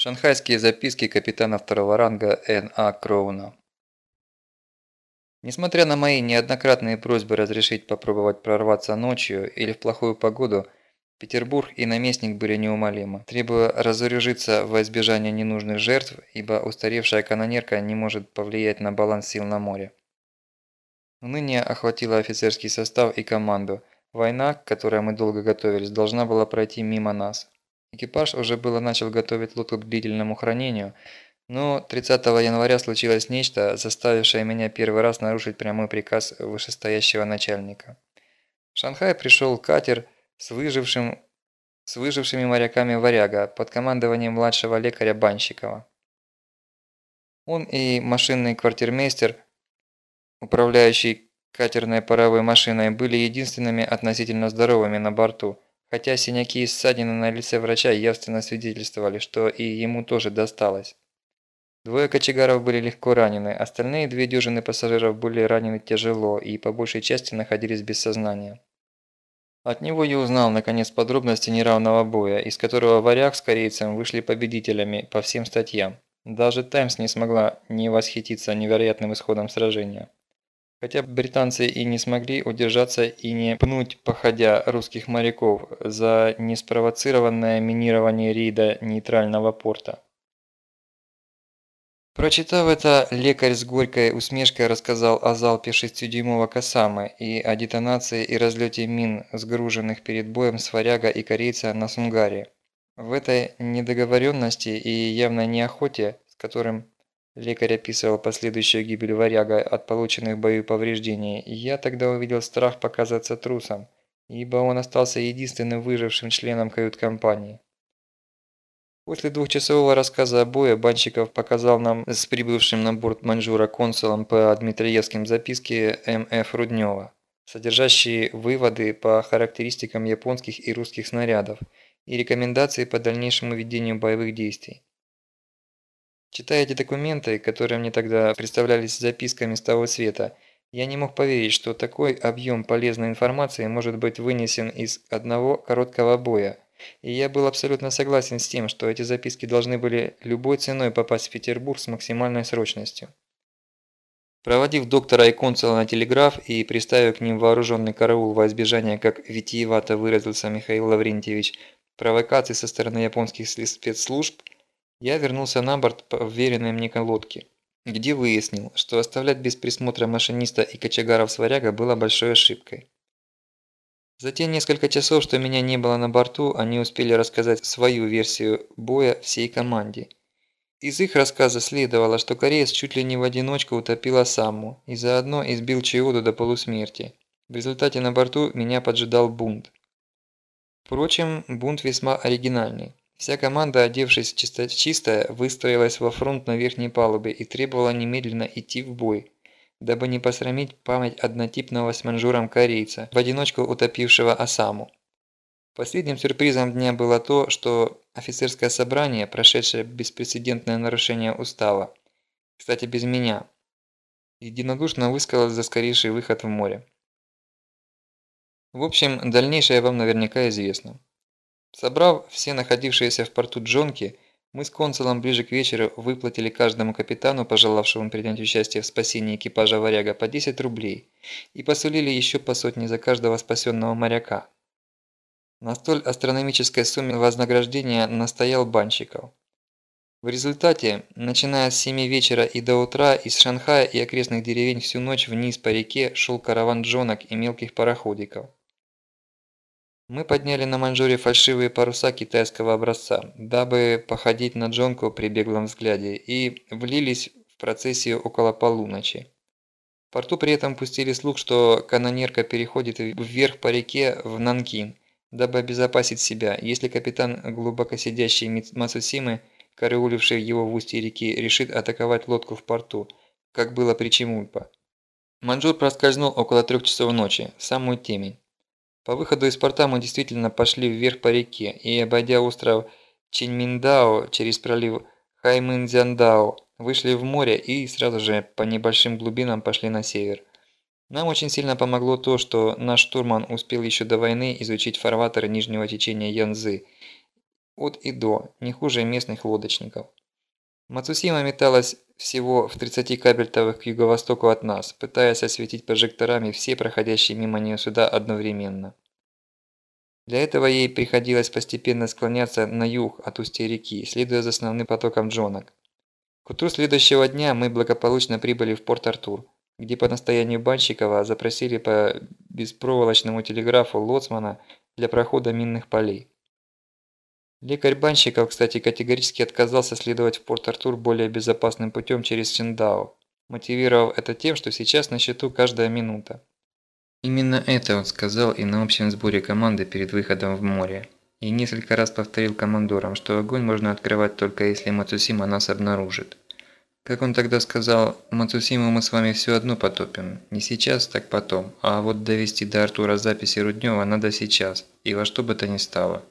Шанхайские записки капитана второго ранга Н.А. Кроуна. Несмотря на мои неоднократные просьбы разрешить попробовать прорваться ночью или в плохую погоду, Петербург и наместник были неумолимы, требуя разоружиться во избежание ненужных жертв, ибо устаревшая канонерка не может повлиять на баланс сил на море. Ныне охватила офицерский состав и команду. Война, к которой мы долго готовились, должна была пройти мимо нас. Экипаж уже было начал готовить лодку к длительному хранению, но 30 января случилось нечто, заставившее меня первый раз нарушить прямой приказ вышестоящего начальника. В Шанхай пришел катер с, выжившим, с выжившими моряками «Варяга» под командованием младшего лекаря Банщикова. Он и машинный квартирмейстер, управляющий катерной паровой машиной, были единственными относительно здоровыми на борту – хотя синяки и ссадины на лице врача явственно свидетельствовали, что и ему тоже досталось. Двое кочегаров были легко ранены, остальные две дюжины пассажиров были ранены тяжело и по большей части находились без сознания. От него я узнал, наконец, подробности неравного боя, из которого варяг с корейцем вышли победителями по всем статьям. Даже «Таймс» не смогла не восхититься невероятным исходом сражения. Хотя британцы и не смогли удержаться и не пнуть, походя русских моряков за неспровоцированное минирование рейда нейтрального порта. Прочитав это, лекарь с горькой усмешкой рассказал о залпе шестидюймового Касамы и о детонации и разлете мин, сгруженных перед боем с варяга и корейца на Сунгаре. В этой недоговоренности и явной неохоте, с которым Лекарь описывал последующую гибель варяга от полученных в бою повреждений, и я тогда увидел страх показаться трусом, ибо он остался единственным выжившим членом кают-компании. После двухчасового рассказа о бое Банщиков показал нам с прибывшим на борт маньчжура консулом по Дмитриевским записки М.Ф. Руднева, содержащие выводы по характеристикам японских и русских снарядов и рекомендации по дальнейшему ведению боевых действий. Читая эти документы, которые мне тогда представлялись записками с того света, я не мог поверить, что такой объем полезной информации может быть вынесен из одного короткого боя. И я был абсолютно согласен с тем, что эти записки должны были любой ценой попасть в Петербург с максимальной срочностью. Проводив доктора и консула на телеграф и приставив к ним вооруженный караул во избежание, как витиевато выразился Михаил Лаврентьевич, провокаций со стороны японских спецслужб, я вернулся на борт по вверенной мне лодке, где выяснил, что оставлять без присмотра машиниста и кочегаров сваряга было большой ошибкой. За те несколько часов, что меня не было на борту, они успели рассказать свою версию боя всей команде. Из их рассказа следовало, что кореец чуть ли не в одиночку утопил Осаму и заодно избил Чиоду до полусмерти. В результате на борту меня поджидал бунт. Впрочем, бунт весьма оригинальный. Вся команда, одевшись чисто чисто, выстроилась во фронт на верхней палубе и требовала немедленно идти в бой, дабы не посрамить память однотипного с манжуром корейца, в одиночку утопившего Осаму. Последним сюрпризом дня было то, что офицерское собрание, прошедшее беспрецедентное нарушение устава, кстати без меня, единодушно высказалось за скорейший выход в море. В общем, дальнейшее вам наверняка известно. Собрав все находившиеся в порту джонки, мы с консулом ближе к вечеру выплатили каждому капитану, пожелавшему принять участие в спасении экипажа «Варяга», по 10 рублей и посулили еще по сотне за каждого спасенного моряка. На столь астрономической сумме вознаграждения настоял Банщиков. В результате, начиная с 7 вечера и до утра, из Шанхая и окрестных деревень всю ночь вниз по реке шел караван джонок и мелких пароходиков. Мы подняли на Маньчжуре фальшивые паруса китайского образца, дабы походить на джонку при беглом взгляде, и влились в процессию около полуночи. В порту при этом пустили слух, что канонерка переходит вверх по реке в Нанкин, дабы обезопасить себя, если капитан глубоко сидящий Мацусимы, карауливший его в устье реки, решит атаковать лодку в порту, как было при Чемульпа. Маньчжур проскользнул около трех часов ночи, самую темень. По выходу из порта мы действительно пошли вверх по реке и, обойдя остров Чиньминдао через пролив Хаймынзяндао, вышли в море и сразу же по небольшим глубинам пошли на север. Нам очень сильно помогло то, что наш штурман успел еще до войны изучить фарватеры нижнего течения Янзы, от и до, не хуже местных лодочников. Мацусима металась всего в 30 кабельтовых к юго-востоку от нас, пытаясь осветить прожекторами все проходящие мимо нее суда одновременно. Для этого ей приходилось постепенно склоняться на юг от устья реки, следуя за основным потоком джонок. К утру следующего дня мы благополучно прибыли в Порт-Артур, где по настоянию Банщикова запросили по беспроволочному телеграфу лоцмана для прохода минных полей. Лекарь Банщиков, кстати, категорически отказался следовать в Порт-Артур более безопасным путем через Синдао, мотивировав это тем, что сейчас на счету каждая минута. Именно это он сказал и на общем сборе команды перед выходом в море. И несколько раз повторил командорам, что огонь можно открывать только если Мацусима нас обнаружит. Как он тогда сказал, Мацусиму мы с вами все одно потопим. Не сейчас, так потом. А вот довести до Артура записи Руднева надо сейчас. И во что бы то ни стало.